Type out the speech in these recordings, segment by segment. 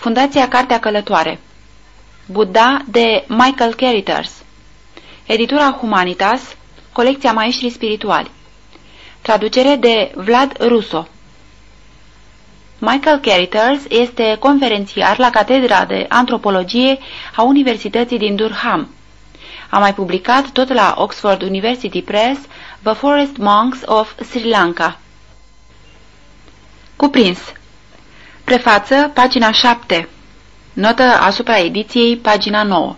Fundația Cartea Călătoare. Buddha de Michael Cariters Editura Humanitas Colecția Maestrii Spirituali. Traducere de Vlad Russo. Michael Cariters este conferențiar la Catedra de Antropologie a Universității din Durham. A mai publicat tot la Oxford University Press The Forest Monks of Sri Lanka. Cuprins Prefață, pagina 7 Notă asupra ediției, pagina 9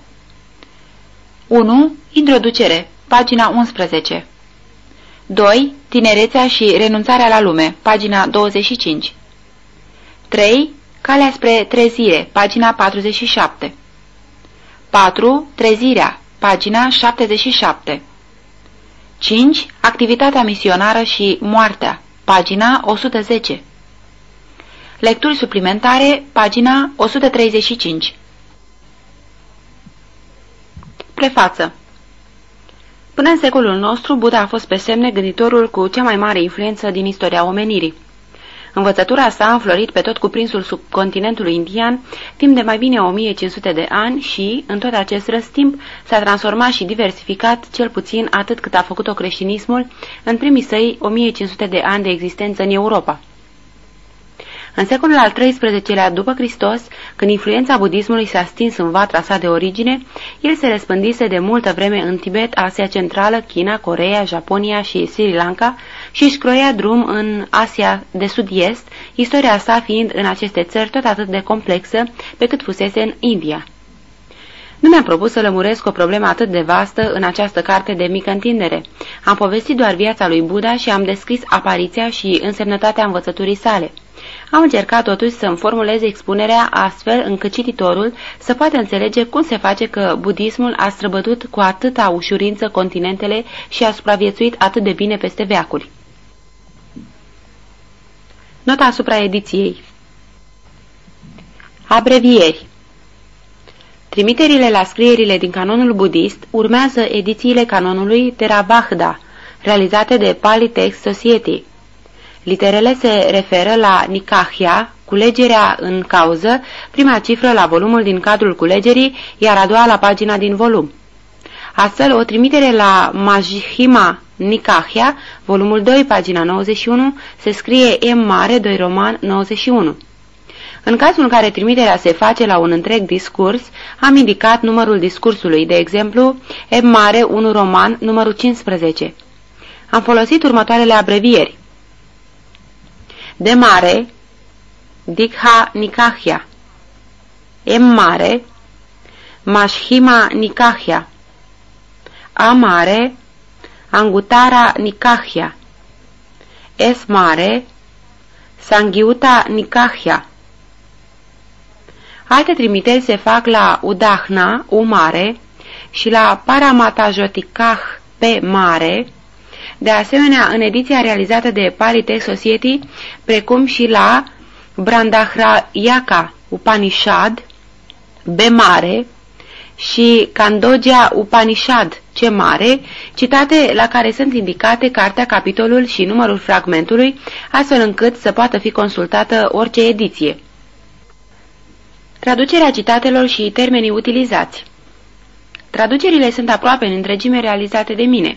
1. Introducere, pagina 11 2. Tinerețea și renunțarea la lume, pagina 25 3. Calea spre trezire, pagina 47 4. Trezirea, pagina 77 5. Activitatea misionară și moartea, pagina 110 Lecturi suplimentare, pagina 135 Prefață Până în secolul nostru, Buddha a fost pe semne gânditorul cu cea mai mare influență din istoria omenirii. Învățătura sa a înflorit pe tot cuprinsul subcontinentului indian timp de mai bine 1500 de ani și, în tot acest răstimp, s-a transformat și diversificat cel puțin atât cât a făcut-o creștinismul în primii săi 1500 de ani de existență în Europa. În secolul al XIII-lea după Hristos, când influența budismului s-a stins în vatra sa de origine, el se răspândise de multă vreme în Tibet, Asia Centrală, China, Coreea, Japonia și Sri Lanka și își croia drum în Asia de Sud-Est, istoria sa fiind în aceste țări tot atât de complexă pe cât fusese în India. Nu mi-am propus să lămuresc o problemă atât de vastă în această carte de mică întindere. Am povestit doar viața lui Buddha și am descris apariția și însemnătatea învățăturii sale. Am încercat totuși să-mi formulez expunerea astfel încât cititorul să poată înțelege cum se face că budismul a străbătut cu atâta ușurință continentele și a supraviețuit atât de bine peste veacuri. Nota asupra ediției Abrevieri Trimiterile la scrierile din canonul budist urmează edițiile canonului Theravada, realizate de Pali Text Society. Literele se referă la Nikahia, culegerea în cauză, prima cifră la volumul din cadrul culegerii, iar a doua la pagina din volum. Astfel, o trimitere la Majhima Nikahia, volumul 2, pagina 91, se scrie M mare, 2 roman, 91. În cazul în care trimiterea se face la un întreg discurs, am indicat numărul discursului, de exemplu, M mare, 1 roman, numărul 15. Am folosit următoarele abrevieri de mare, Dikha Nikahya, M mare, Mashhima Nikahya, A mare, Angutara Nikahya, S mare, Sangiuta Nikahya. Alte trimiteri se fac la Udahna, U mare, și la Paramatajotikah, P mare, de asemenea în ediția realizată de Paritex Society, precum și la Brandahrayaka Upanishad, B mare, și Kandoja Upanishad, C mare, citate la care sunt indicate cartea, capitolul și numărul fragmentului, astfel încât să poată fi consultată orice ediție. Traducerea citatelor și termenii utilizați Traducerile sunt aproape în întregime realizate de mine.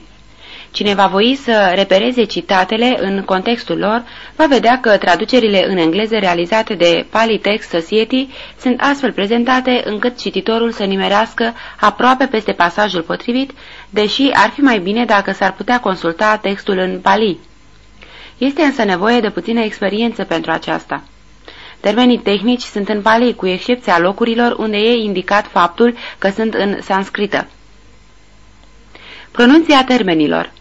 Cine va voi să repereze citatele în contextul lor, va vedea că traducerile în engleză realizate de Palitext Society sunt astfel prezentate încât cititorul să nimerească aproape peste pasajul potrivit, deși ar fi mai bine dacă s-ar putea consulta textul în pali. Este însă nevoie de puțină experiență pentru aceasta. Termenii tehnici sunt în pali, cu excepția locurilor unde e indicat faptul că sunt în sanscrită. Pronunția termenilor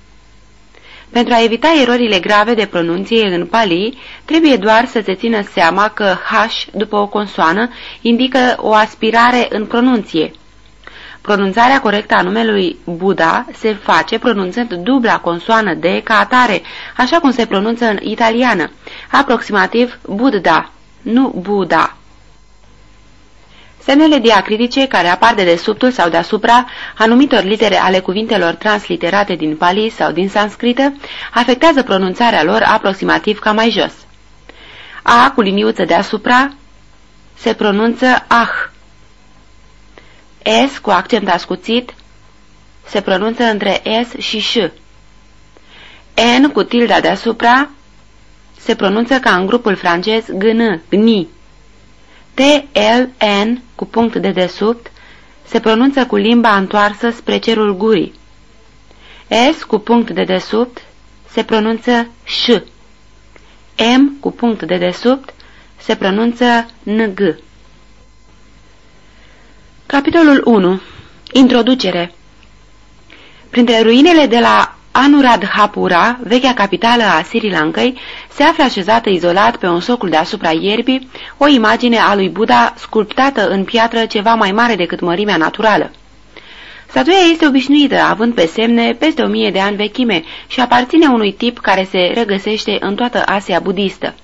pentru a evita erorile grave de pronunție în pali, trebuie doar să se țină seama că H, după o consoană, indică o aspirare în pronunție. Pronunțarea corectă a numelui Buddha se face pronunțând dubla consoană de ca atare, așa cum se pronunță în italiană, aproximativ Buddha, nu Buddha. Semnele diacritice care apar de desubtul sau deasupra anumitor litere ale cuvintelor transliterate din pali sau din sanscrită afectează pronunțarea lor aproximativ ca mai jos. A cu liniuță deasupra se pronunță ah. S cu accent ascuțit se pronunță între S și ș. N cu tilda deasupra se pronunță ca în grupul francez GN, GNI. T, L, N cu punct de desubt se pronunță cu limba întoarsă spre cerul gurii. S cu punct de desubt se pronunță ș. M cu punct de desubt se pronunță ng. Capitolul 1. Introducere Printre ruinele de la Anuradhapura, vechea capitală a Sri Lankai, se află așezată izolat pe un socul deasupra ierbii o imagine a lui Buddha sculptată în piatră ceva mai mare decât mărimea naturală. Statuia este obișnuită, având pe semne peste o mie de ani vechime și aparține unui tip care se regăsește în toată Asia budistă.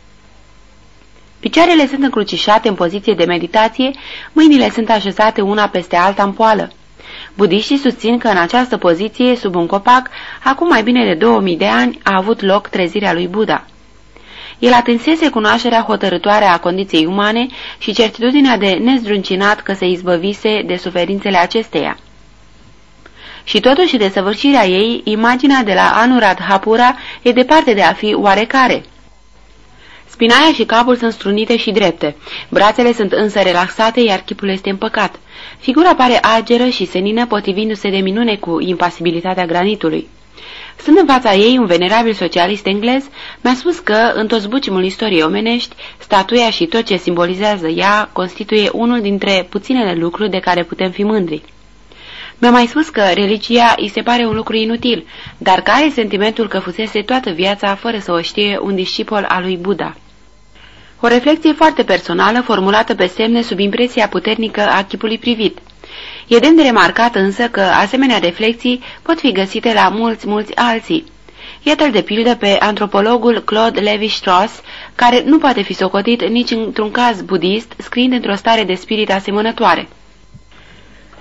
Picioarele sunt încrucișate în poziție de meditație, mâinile sunt așezate una peste alta în poală. Budiștii susțin că în această poziție, sub un copac, acum mai bine de 2000 de ani, a avut loc trezirea lui Buddha. El atinsese cunoașterea hotărătoare a condiției umane și certitudinea de nezdruncinat că se izbăvise de suferințele acesteia. Și totuși de săvârșirea ei, imaginea de la Anuradhapura e departe de a fi oarecare. Spinaia și capul sunt strunite și drepte, brațele sunt însă relaxate, iar chipul este împăcat. Figura pare ageră și senină, potrivindu-se de minune cu impasibilitatea granitului. Stând în fața ei, un venerabil socialist englez mi-a spus că, în tot zbucimul istoriei omenești, statuia și tot ce simbolizează ea constituie unul dintre puținele lucruri de care putem fi mândri. Mi-a mai spus că religia îi se pare un lucru inutil, dar care e sentimentul că fusese toată viața fără să o știe un discipol al lui Buddha. O reflexie foarte personală, formulată pe semne sub impresia puternică a chipului privit. E demn de remarcat însă că asemenea reflexii pot fi găsite la mulți, mulți alții. Iată-l de pildă pe antropologul Claude Levi-Strauss, care nu poate fi socotit nici într-un caz budist, scriind într-o stare de spirit asemănătoare.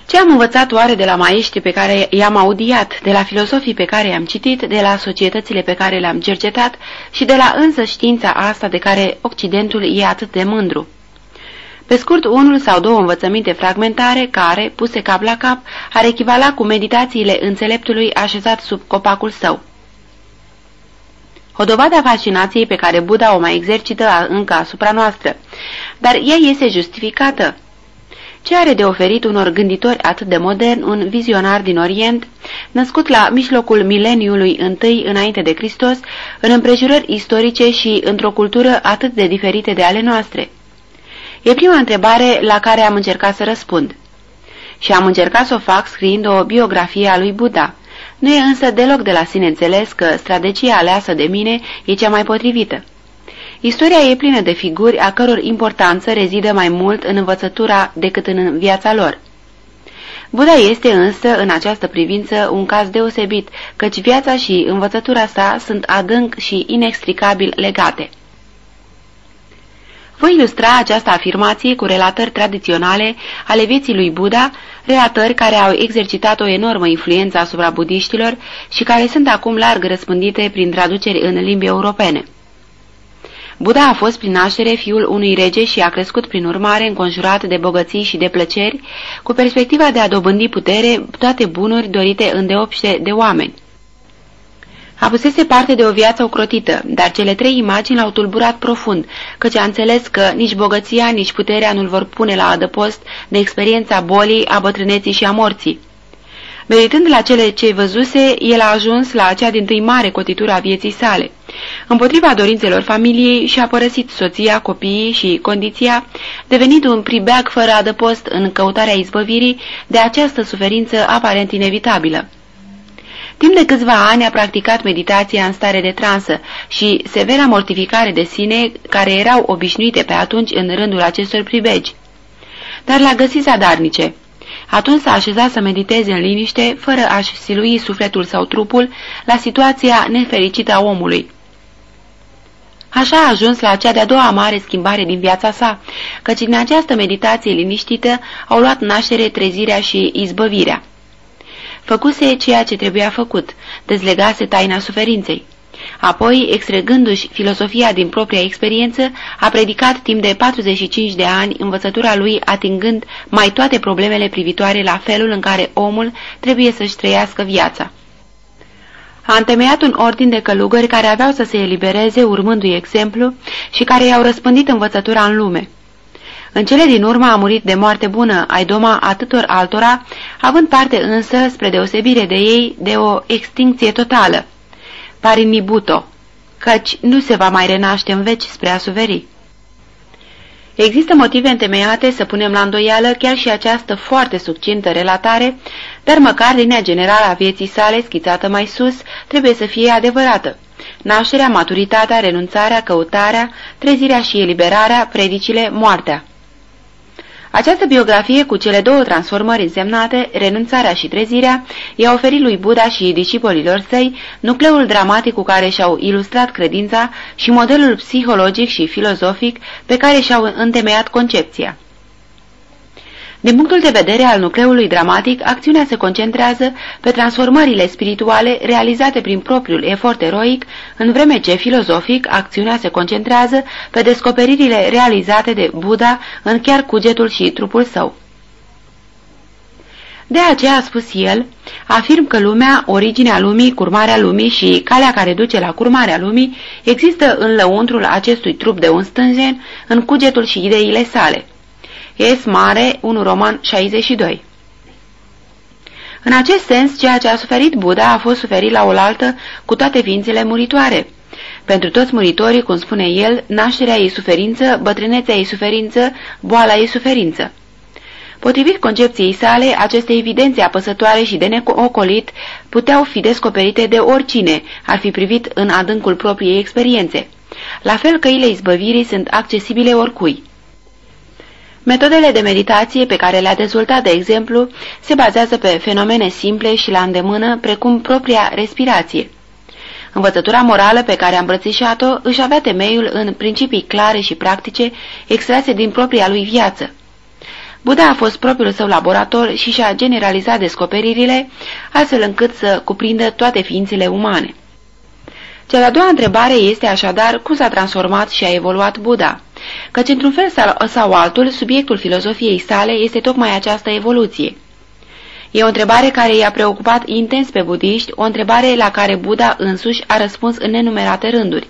Ce am învățat oare de la maestri pe care i-am audiat, de la filosofii pe care i-am citit, de la societățile pe care le-am cercetat și de la însă știința asta de care Occidentul e atât de mândru? Pe scurt, unul sau două învățăminte fragmentare care, puse cap la cap, ar echivala cu meditațiile înțeleptului așezat sub copacul său. O dovadă a fascinației pe care Buddha o mai exercită încă asupra noastră, dar ea este justificată ce are de oferit unor gânditori atât de modern un vizionar din Orient, născut la mijlocul mileniului întâi înainte de Hristos, în împrejurări istorice și într-o cultură atât de diferite de ale noastre? E prima întrebare la care am încercat să răspund. Și am încercat să o fac scriind o biografie a lui Buddha. Nu e însă deloc de la sine înțeles că strategia aleasă de mine e cea mai potrivită. Istoria e plină de figuri a căror importanță rezidă mai mult în învățătura decât în viața lor. Buddha este însă, în această privință, un caz deosebit, căci viața și învățătura sa sunt adânc și inextricabil legate. Voi ilustra această afirmație cu relatări tradiționale ale vieții lui Buddha, relatări care au exercitat o enormă influență asupra budiștilor și care sunt acum larg răspândite prin traduceri în limbi europene. Buddha a fost prin naștere fiul unui rege și a crescut prin urmare înconjurat de bogății și de plăceri, cu perspectiva de a dobândi putere toate bunuri dorite îndeopște de oameni. Avusese parte de o viață ocrotită, dar cele trei imagini l-au tulburat profund, căci a înțeles că nici bogăția, nici puterea nu-l vor pune la adăpost de experiența bolii, a bătrâneții și a morții. Meditând la cele ce văzuse, el a ajuns la acea din tâi mare cotitură a vieții sale. Împotriva dorințelor familiei și-a părăsit soția, copiii și condiția, devenind un pribeag fără adăpost în căutarea izbăvirii de această suferință aparent inevitabilă. Timp de câțiva ani a practicat meditația în stare de transă și severa mortificare de sine care erau obișnuite pe atunci în rândul acestor pribegi. Dar l-a găsit zadarnice. Atunci s-a așezat să mediteze în liniște, fără a-și silui sufletul sau trupul la situația nefericită a omului. Așa a ajuns la cea de-a doua mare schimbare din viața sa, căci din această meditație liniștită au luat naștere trezirea și izbăvirea. Făcuse ceea ce trebuia făcut, dezlegase taina suferinței. Apoi, extrăgându-și filosofia din propria experiență, a predicat timp de 45 de ani învățătura lui atingând mai toate problemele privitoare la felul în care omul trebuie să-și trăiască viața. A întemeiat un ordin de călugări care aveau să se elibereze urmându-i exemplu și care i-au răspândit învățătura în lume. În cele din urmă a murit de moarte bună ai doma atâtor altora, având parte însă, spre deosebire de ei, de o extincție totală. Parinibuto, căci nu se va mai renaște în veci spre a suveri. Există motive întemeiate să punem la îndoială chiar și această foarte succintă relatare, dar măcar linia generală a vieții sale, schițată mai sus, trebuie să fie adevărată. Nașterea, maturitatea, renunțarea, căutarea, trezirea și eliberarea, predicile, moartea. Această biografie cu cele două transformări însemnate, renunțarea și trezirea, i-a oferit lui Buddha și discipolilor săi nucleul dramatic cu care și-au ilustrat credința și modelul psihologic și filozofic pe care și-au întemeiat concepția. Din punctul de vedere al nucleului dramatic, acțiunea se concentrează pe transformările spirituale realizate prin propriul efort eroic, în vreme ce, filozofic, acțiunea se concentrează pe descoperirile realizate de Buddha în chiar cugetul și trupul său. De aceea a spus el, afirm că lumea, originea lumii, curmarea lumii și calea care duce la curmarea lumii există în lăuntrul acestui trup de un stânjen, în cugetul și ideile sale. Es Mare, 1 Roman 62 În acest sens, ceea ce a suferit Buddha a fost suferit la oaltă cu toate ființele muritoare. Pentru toți muritorii, cum spune el, nașterea ei suferință, bătrânețea ei suferință, boala ei suferință. Potrivit concepției sale, aceste evidențe apăsătoare și de neocolit puteau fi descoperite de oricine ar fi privit în adâncul propriei experiențe. La fel căile izbăvirii sunt accesibile oricui. Metodele de meditație pe care le-a dezvoltat, de exemplu, se bazează pe fenomene simple și la îndemână, precum propria respirație. Învățătura morală pe care a îmbrățișat-o își avea temeiul în principii clare și practice extrase din propria lui viață. Buddha a fost propriul său laborator și și-a generalizat descoperirile, astfel încât să cuprindă toate ființele umane. Cea de-a doua întrebare este așadar cum s-a transformat și a evoluat Buddha căci într-un fel sau altul, subiectul filozofiei sale este tocmai această evoluție. E o întrebare care i-a preocupat intens pe budiști, o întrebare la care Buddha însuși a răspuns în nenumerate rânduri.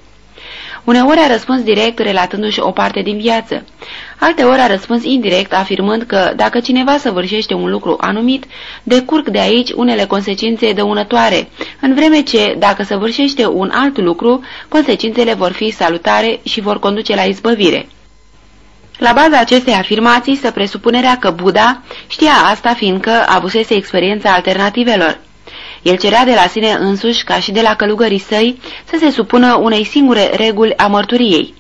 Uneori a răspuns direct relatându-și o parte din viață. Alteori a răspuns indirect afirmând că dacă cineva săvârșește un lucru anumit, decurg de aici unele consecințe dăunătoare, în vreme ce, dacă săvârșește un alt lucru, consecințele vor fi salutare și vor conduce la izbăvire. La baza acestei afirmații să presupunerea că Buddha știa asta fiindcă avusese experiența alternativelor. El cerea de la sine însuși, ca și de la călugării săi, să se supună unei singure reguli a mărturiei.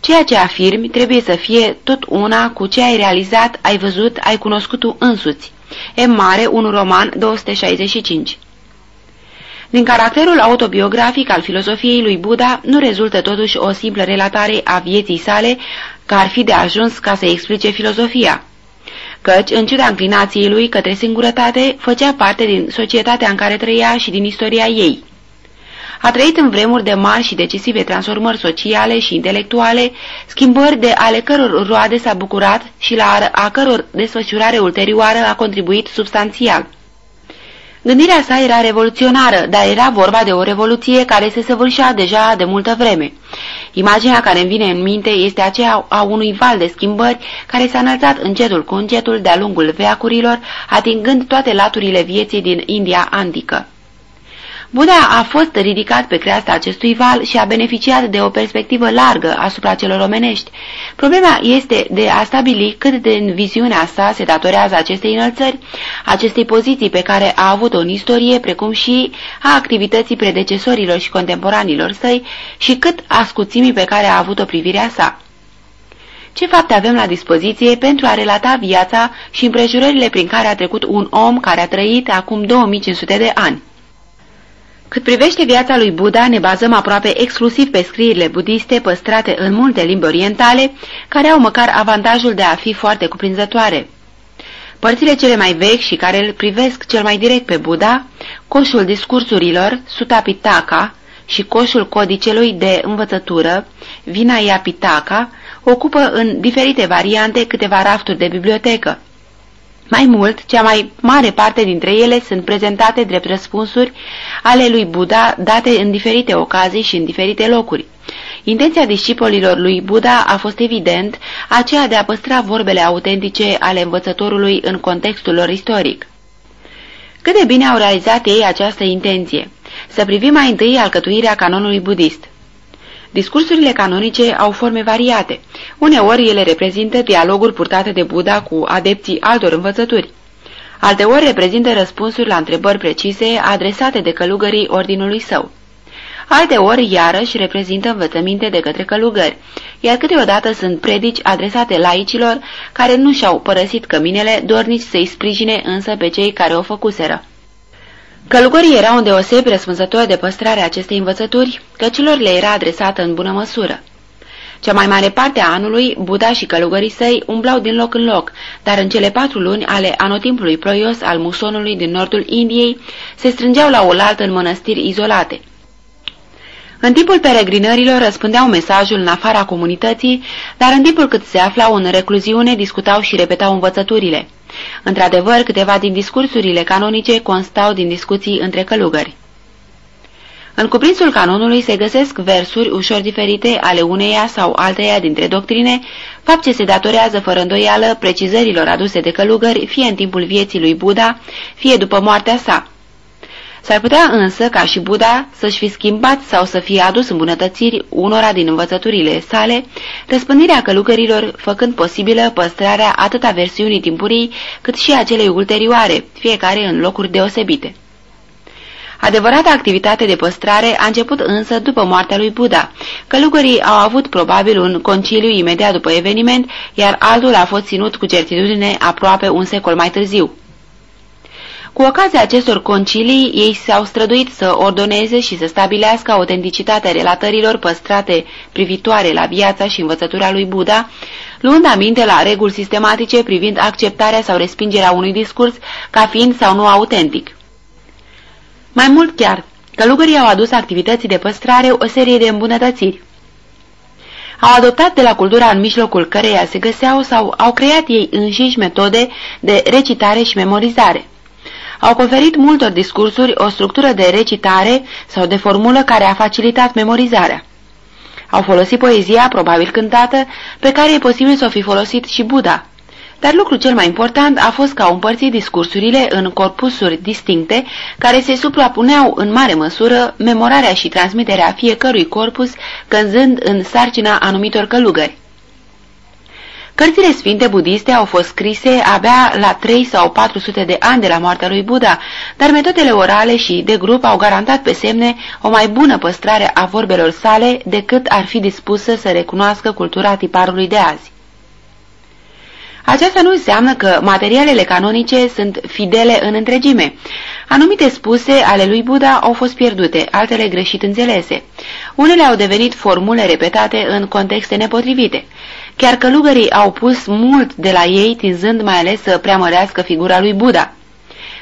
Ceea ce afirmi trebuie să fie tot una cu ce ai realizat, ai văzut, ai cunoscut tu însuți. E mare, un roman 265 din caracterul autobiografic al filosofiei lui Buddha nu rezultă totuși o simplă relatare a vieții sale, că ar fi de ajuns ca să explice filozofia căci, în ciuda înclinației lui către singurătate, făcea parte din societatea în care trăia și din istoria ei. A trăit în vremuri de mari și decisive transformări sociale și intelectuale, schimbări de ale căror roade s-a bucurat și la a căror desfășurare ulterioară a contribuit substanțial. Gândirea sa era revoluționară, dar era vorba de o revoluție care se săvârșea deja de multă vreme. Imaginea care îmi vine în minte este aceea a unui val de schimbări care s-a înălțat încetul cu încetul de-a lungul veacurilor, atingând toate laturile vieții din India antică. Buddha a fost ridicat pe creasta acestui val și a beneficiat de o perspectivă largă asupra celor omenești. Problema este de a stabili cât de în viziunea sa se datorează acestei înălțări, acestei poziții pe care a avut-o în istorie, precum și a activității predecesorilor și contemporanilor săi și cât a scuțimii pe care a avut-o privirea sa. Ce fapte avem la dispoziție pentru a relata viața și împrejurările prin care a trecut un om care a trăit acum 2500 de ani? Cât privește viața lui Buddha, ne bazăm aproape exclusiv pe scrierile budiste păstrate în multe limbi orientale, care au măcar avantajul de a fi foarte cuprinzătoare. Părțile cele mai vechi și care îl privesc cel mai direct pe Buddha, coșul discursurilor, Sutta Pitaka și coșul codicelui de învățătură, Vinaya Pitaka, ocupă în diferite variante câteva rafturi de bibliotecă. Mai mult, cea mai mare parte dintre ele sunt prezentate drept răspunsuri ale lui Buddha date în diferite ocazii și în diferite locuri. Intenția discipolilor lui Buddha a fost evident aceea de a păstra vorbele autentice ale învățătorului în contextul lor istoric. Cât de bine au realizat ei această intenție? Să privim mai întâi alcătuirea canonului budist. Discursurile canonice au forme variate. Uneori ele reprezintă dialoguri purtate de Buddha cu adepții altor învățături. Alteori reprezintă răspunsuri la întrebări precise adresate de călugării ordinului său. Alteori, iarăși, reprezintă învățăminte de către călugări, iar câteodată sunt predici adresate laicilor care nu și-au părăsit căminele, dornici să-i sprijine însă pe cei care o făcuseră. Călugării erau îndeosebi răspunzători de păstrarea acestei învățături, că celor le era adresată în bună măsură. Cea mai mare parte a anului, Buddha și călugării săi umblau din loc în loc, dar în cele patru luni ale anotimpului proios al musonului din nordul Indiei se strângeau la oaltă în mănăstiri izolate. În timpul peregrinărilor răspândeau mesajul în afara comunității, dar în timpul cât se aflau în recluziune discutau și repetau învățăturile. Într-adevăr, câteva din discursurile canonice constau din discuții între călugări. În cuprinsul canonului se găsesc versuri ușor diferite ale uneia sau alteia dintre doctrine, fapt ce se datorează fără îndoială precizărilor aduse de călugări, fie în timpul vieții lui Buddha, fie după moartea sa. S-ar putea însă ca și Buddha să-și fi schimbat sau să fie adus îmbunătățiri unora din învățăturile sale, răspândirea călugărilor făcând posibilă păstrarea atât a versiunii timpurii cât și a celei ulterioare, fiecare în locuri deosebite. Adevărata activitate de păstrare a început însă după moartea lui Buddha. Călugării au avut probabil un conciliu imediat după eveniment, iar altul a fost ținut cu certitudine aproape un secol mai târziu. Cu ocazia acestor concilii, ei s-au străduit să ordoneze și să stabilească autenticitatea relatărilor păstrate privitoare la viața și învățătura lui Buddha, luând aminte la reguli sistematice privind acceptarea sau respingerea unui discurs ca fiind sau nu autentic. Mai mult chiar, călugării au adus activității de păstrare o serie de îmbunătățiri. Au adoptat de la cultura în mijlocul căreia se găseau sau au creat ei înșiși metode de recitare și memorizare au conferit multor discursuri o structură de recitare sau de formulă care a facilitat memorizarea. Au folosit poezia, probabil cântată, pe care e posibil să o fi folosit și Buddha. Dar lucrul cel mai important a fost că au împărțit discursurile în corpusuri distincte, care se suprapuneau în mare măsură memorarea și transmiterea fiecărui corpus, căzând în sarcina anumitor călugări. Cărțile sfinte budiste au fost scrise abia la 3 sau 400 de ani de la moartea lui Buddha, dar metodele orale și de grup au garantat pe semne o mai bună păstrare a vorbelor sale decât ar fi dispusă să recunoască cultura tiparului de azi. Aceasta nu înseamnă că materialele canonice sunt fidele în întregime. Anumite spuse ale lui Buddha au fost pierdute, altele greșit înțelese. Unele au devenit formule repetate în contexte nepotrivite. Chiar călugării au pus mult de la ei, tinzând mai ales să preamărească figura lui Buddha.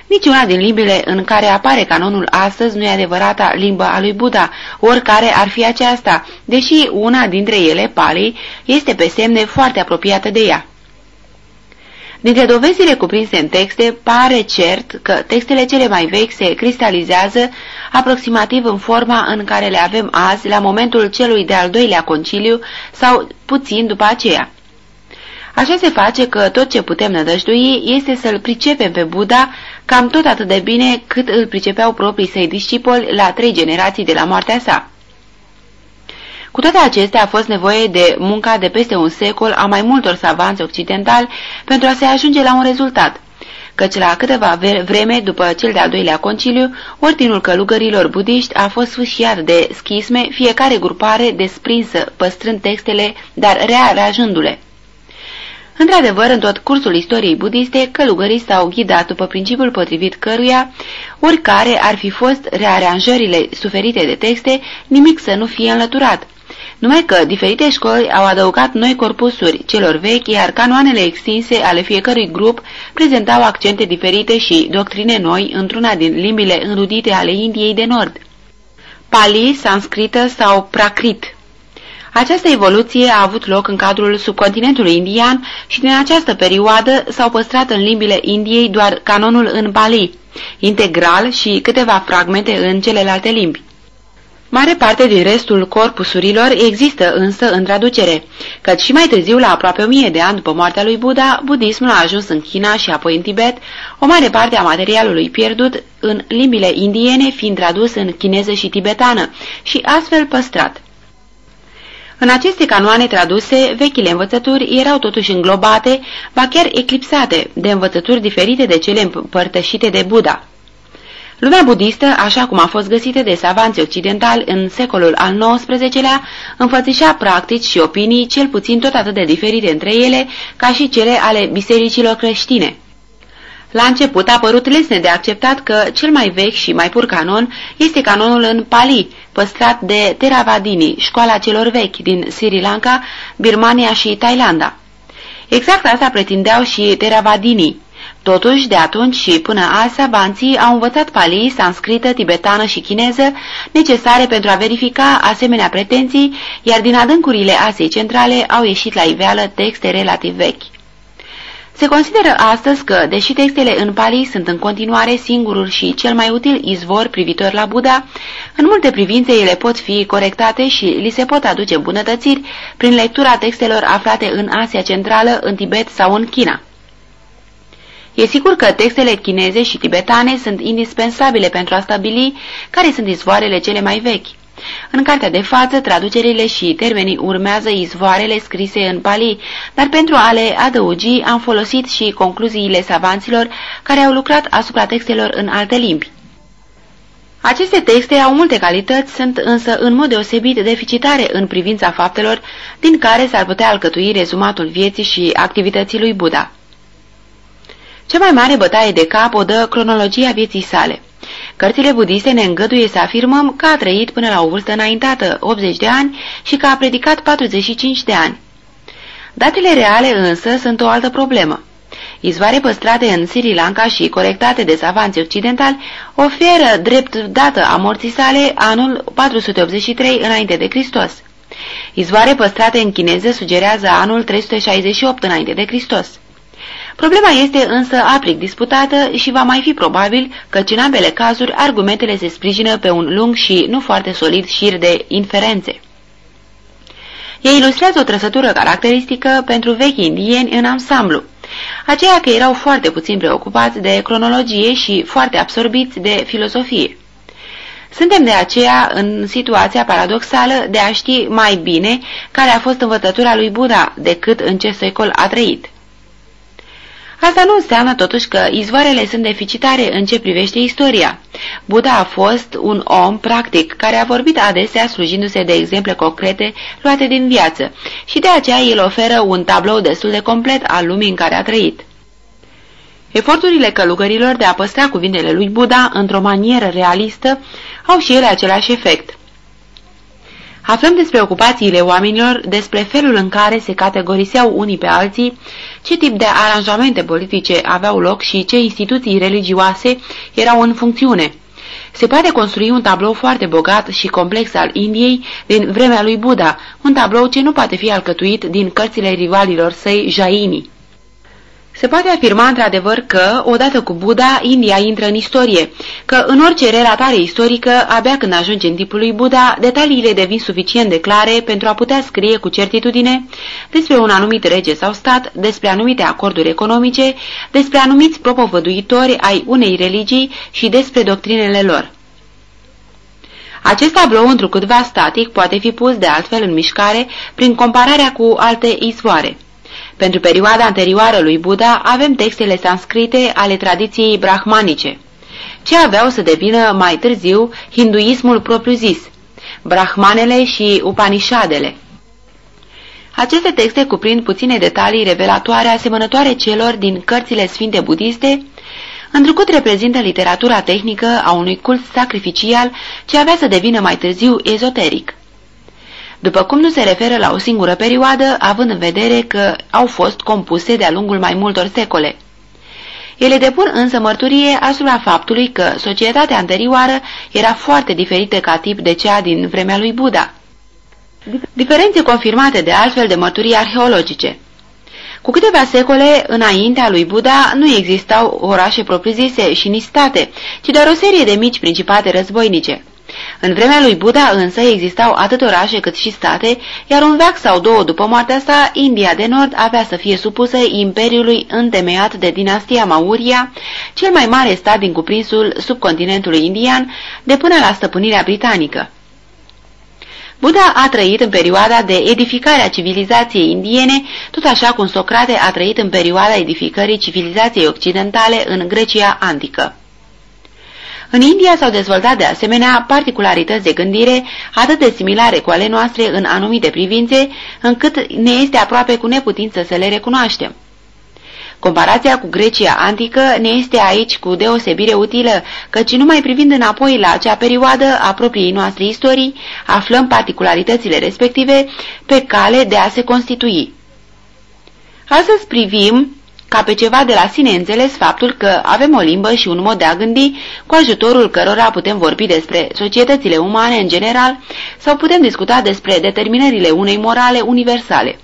Niciuna din limbile în care apare canonul astăzi nu e adevărata limba a lui Buddha, oricare ar fi aceasta, deși una dintre ele, Pali, este pe semne foarte apropiată de ea. Dintre dovezile cuprinse în texte, pare cert că textele cele mai vechi se cristalizează aproximativ în forma în care le avem azi la momentul celui de-al doilea conciliu sau puțin după aceea. Așa se face că tot ce putem nădăjdui este să-l pricepem pe Buddha cam tot atât de bine cât îl pricepeau proprii săi discipoli la trei generații de la moartea sa. Cu toate acestea a fost nevoie de munca de peste un secol a mai multor savanți occidentali pentru a se ajunge la un rezultat, căci la câteva vreme după cel de-al doilea conciliu, ordinul călugărilor budiști a fost sfâșiat de schisme, fiecare grupare desprinsă, păstrând textele, dar rearajându-le. Într-adevăr, în tot cursul istoriei budiste, călugării s-au ghidat după principiul potrivit căruia, oricare ar fi fost rearanjările suferite de texte, nimic să nu fie înlăturat, numai că diferite școli au adăugat noi corpusuri celor vechi, iar canoanele extinse ale fiecărui grup prezentau accente diferite și doctrine noi într-una din limbile înrudite ale Indiei de Nord. Pali, sanscrită sau prakrit. Această evoluție a avut loc în cadrul subcontinentului indian și din această perioadă s-au păstrat în limbile Indiei doar canonul în Pali, integral și câteva fragmente în celelalte limbi. Mare parte din restul corpusurilor există însă în traducere, căci și mai târziu, la aproape o mie de ani după moartea lui Buddha, budismul a ajuns în China și apoi în Tibet, o mare parte a materialului pierdut în limbile indiene fiind tradus în chineză și tibetană și astfel păstrat. În aceste canoane traduse, vechile învățături erau totuși înglobate, ba chiar eclipsate, de învățături diferite de cele împărtășite de Buddha. Lumea budistă, așa cum a fost găsită de savanți occidentali în secolul al XIX-lea, înfățișa practici și opinii cel puțin tot atât de diferite între ele ca și cele ale bisericilor creștine. La început a părut lesne de acceptat că cel mai vechi și mai pur canon este canonul în Pali, păstrat de Theravadini, școala celor vechi din Sri Lanka, Birmania și Thailanda. Exact asta pretindeau și Theravadini. Totuși, de atunci și până azi, savanții au învățat pali, sanscrită, tibetană și chineză, necesare pentru a verifica asemenea pretenții, iar din adâncurile Asiei Centrale au ieșit la iveală texte relativ vechi. Se consideră astăzi că, deși textele în Pali sunt în continuare singurul și cel mai util izvor privitor la Buddha, în multe privințe ele pot fi corectate și li se pot aduce bunătățiri prin lectura textelor aflate în Asia Centrală, în Tibet sau în China. E sigur că textele chineze și tibetane sunt indispensabile pentru a stabili care sunt izvoarele cele mai vechi. În cartea de față, traducerile și termenii urmează izvoarele scrise în pali, dar pentru a le adăugi am folosit și concluziile savanților care au lucrat asupra textelor în alte limbi. Aceste texte au multe calități, sunt însă în mod deosebit deficitare în privința faptelor din care s-ar putea alcătui rezumatul vieții și activității lui Buddha. Cea mai mare bătaie de cap o dă cronologia vieții sale. Cărțile budiste ne îngăduie să afirmăm că a trăit până la o vârstă înaintată, 80 de ani, și că a predicat 45 de ani. Datele reale însă sunt o altă problemă. Izvoare păstrate în Sri Lanka și corectate de savanți occidentali oferă drept dată a morții sale anul 483 înainte de Hristos. Izvoare păstrate în chineză sugerează anul 368 înainte de Hristos. Problema este însă aplic disputată și va mai fi probabil că în ambele cazuri argumentele se sprijină pe un lung și nu foarte solid șir de inferențe. Ei ilustrează o trăsătură caracteristică pentru vechi indieni în ansamblu, aceea că erau foarte puțin preocupați de cronologie și foarte absorbiți de filosofie. Suntem de aceea în situația paradoxală de a ști mai bine care a fost învățătura lui Buddha decât în ce secol a trăit. Asta nu înseamnă totuși că izvoarele sunt deficitare în ce privește istoria. Buddha a fost un om practic, care a vorbit adesea slujindu-se de exemple concrete luate din viață și de aceea el oferă un tablou destul de complet al lumii în care a trăit. Eforturile călugărilor de a păstra cuvintele lui Buddha într-o manieră realistă au și ele același efect. Aflăm despre ocupațiile oamenilor, despre felul în care se categoriseau unii pe alții, ce tip de aranjamente politice aveau loc și ce instituții religioase erau în funcțiune. Se poate construi un tablou foarte bogat și complex al Indiei din vremea lui Buddha, un tablou ce nu poate fi alcătuit din cărțile rivalilor săi Jaini. Se poate afirma într-adevăr că, odată cu Buddha, India intră în istorie, că în orice relatare istorică, abia când ajunge în tipul lui Buddha, detaliile devin suficient de clare pentru a putea scrie cu certitudine despre un anumit rege sau stat, despre anumite acorduri economice, despre anumiți propovăduitori ai unei religii și despre doctrinele lor. Acest tablou, întrucâtva static, poate fi pus de altfel în mișcare prin compararea cu alte izvoare. Pentru perioada anterioară lui Buddha avem textele sanscrite ale tradiției brahmanice, ce aveau să devină mai târziu hinduismul propriu-zis, brahmanele și upanishadele. Aceste texte cuprind puține detalii revelatoare asemănătoare celor din cărțile sfinte budiste, întrucât reprezintă literatura tehnică a unui cult sacrificial ce avea să devină mai târziu ezoteric după cum nu se referă la o singură perioadă, având în vedere că au fost compuse de-a lungul mai multor secole. Ele depun însă mărturie asupra faptului că societatea anterioară era foarte diferită ca tip de cea din vremea lui Buddha. Diferențe confirmate de altfel de mărturii arheologice. Cu câteva secole înaintea lui Buddha nu existau orașe propriu-zise și nici state, ci doar o serie de mici principate războinice. În vremea lui Buddha însă existau atât orașe cât și state, iar un veac sau două după moartea sa, India de Nord avea să fie supusă imperiului întemeiat de dinastia Mauria, cel mai mare stat din cuprinsul subcontinentului indian, de până la stăpânirea britanică. Buddha a trăit în perioada de edificare a civilizației indiene, tot așa cum Socrate a trăit în perioada edificării civilizației occidentale în Grecia antică. În India s-au dezvoltat de asemenea particularități de gândire atât de similare cu ale noastre în anumite privințe, încât ne este aproape cu neputință să le recunoaștem. Comparația cu Grecia antică ne este aici cu deosebire utilă, căci numai privind înapoi la acea perioadă a propriei noastre istorii, aflăm particularitățile respective pe cale de a se constitui. Astăzi privim ca pe ceva de la sine înțeles faptul că avem o limbă și un mod de a gândi, cu ajutorul cărora putem vorbi despre societățile umane în general sau putem discuta despre determinările unei morale universale.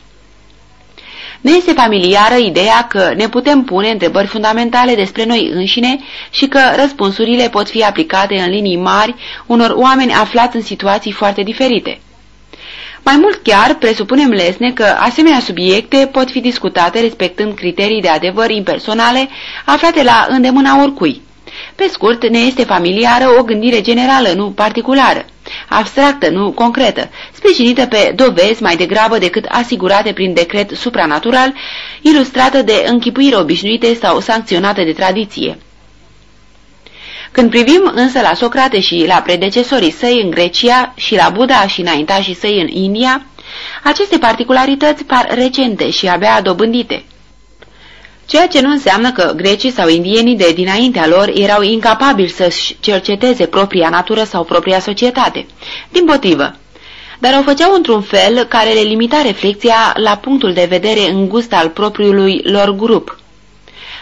Ne este familiară ideea că ne putem pune întrebări fundamentale despre noi înșine și că răspunsurile pot fi aplicate în linii mari unor oameni aflați în situații foarte diferite. Mai mult chiar, presupunem lesne că asemenea subiecte pot fi discutate respectând criterii de adevăr impersonale aflate la îndemâna oricui. Pe scurt, ne este familiară o gândire generală, nu particulară, abstractă, nu concretă, sprijinită pe dovezi mai degrabă decât asigurate prin decret supranatural, ilustrată de închipuiri obișnuite sau sancționate de tradiție. Când privim însă la Socrate și la predecesorii săi în Grecia și la Buddha și înaintașii săi în India, aceste particularități par recente și abia dobândite. Ceea ce nu înseamnă că grecii sau indienii de dinaintea lor erau incapabili să-și cerceteze propria natură sau propria societate. Din potrivă, dar o făceau într-un fel care le limita reflexia la punctul de vedere îngust al propriului lor grup.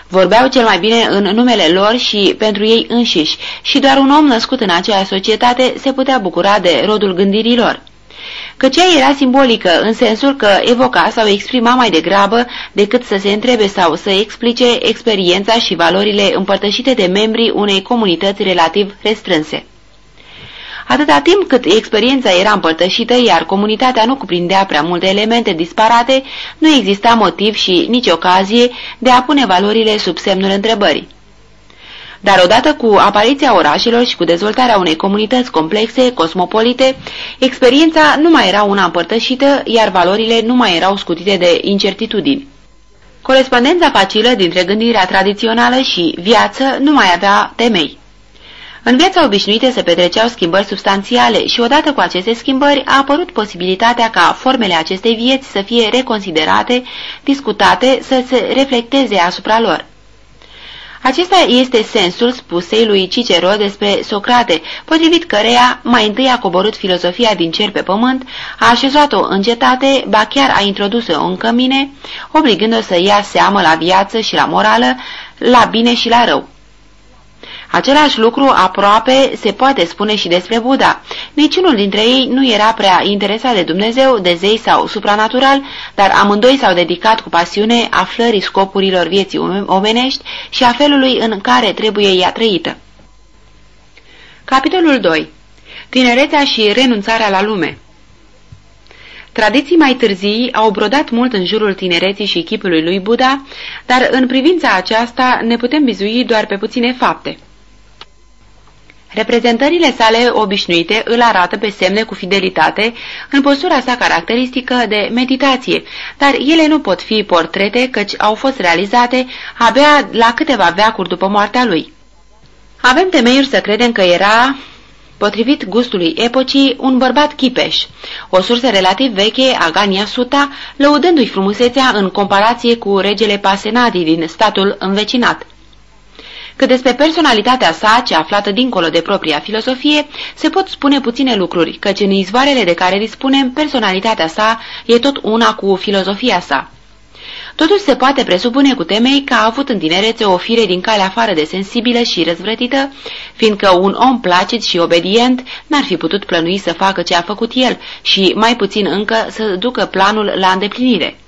Vorbeau cel mai bine în numele lor și pentru ei înșiși și doar un om născut în acea societate se putea bucura de rodul gândirilor. Căci ea era simbolică în sensul că evoca sau exprima mai degrabă decât să se întrebe sau să explice experiența și valorile împărtășite de membrii unei comunități relativ restrânse. Atâta timp cât experiența era împărtășită, iar comunitatea nu cuprindea prea multe elemente disparate, nu exista motiv și nici ocazie de a pune valorile sub semnul întrebării. Dar odată cu apariția orașelor și cu dezvoltarea unei comunități complexe, cosmopolite, experiența nu mai era una împărtășită, iar valorile nu mai erau scutite de incertitudini. Corespondența facilă dintre gândirea tradițională și viață nu mai avea temei. În viața obișnuită se petreceau schimbări substanțiale și odată cu aceste schimbări a apărut posibilitatea ca formele acestei vieți să fie reconsiderate, discutate, să se reflecteze asupra lor. Acesta este sensul spusei lui Cicero despre Socrate, potrivit căreia mai întâi a coborât filozofia din cer pe pământ, a așezat-o în cetate, ba chiar a introdus-o în cămine, obligându-o să ia seamă la viață și la morală, la bine și la rău. Același lucru aproape se poate spune și despre Buddha. Niciunul dintre ei nu era prea interesat de Dumnezeu, de zei sau supranatural, dar amândoi s-au dedicat cu pasiune aflării scopurilor vieții omenești și a felului în care trebuie ea trăită. Capitolul 2. Tinerețea și renunțarea la lume Tradiții mai târzii au brodat mult în jurul tinereții și chipului lui Buddha, dar în privința aceasta ne putem bizui doar pe puține fapte. Reprezentările sale obișnuite îl arată pe semne cu fidelitate în postura sa caracteristică de meditație, dar ele nu pot fi portrete căci au fost realizate abia la câteva veacuri după moartea lui. Avem temeiuri să credem că era, potrivit gustului epocii, un bărbat chipeș, o sursă relativ veche a Gania Suta, lăudându-i frumusețea în comparație cu regele Pasenadi din statul învecinat că despre personalitatea sa, ce aflată dincolo de propria filosofie, se pot spune puține lucruri, căci în izvoarele de care dispunem, personalitatea sa e tot una cu filozofia sa. Totuși se poate presupune cu temei că a avut în tinerețe o fire din calea afară de sensibilă și răzvrătită, fiindcă un om placid și obedient n-ar fi putut plănui să facă ce a făcut el și mai puțin încă să ducă planul la îndeplinire.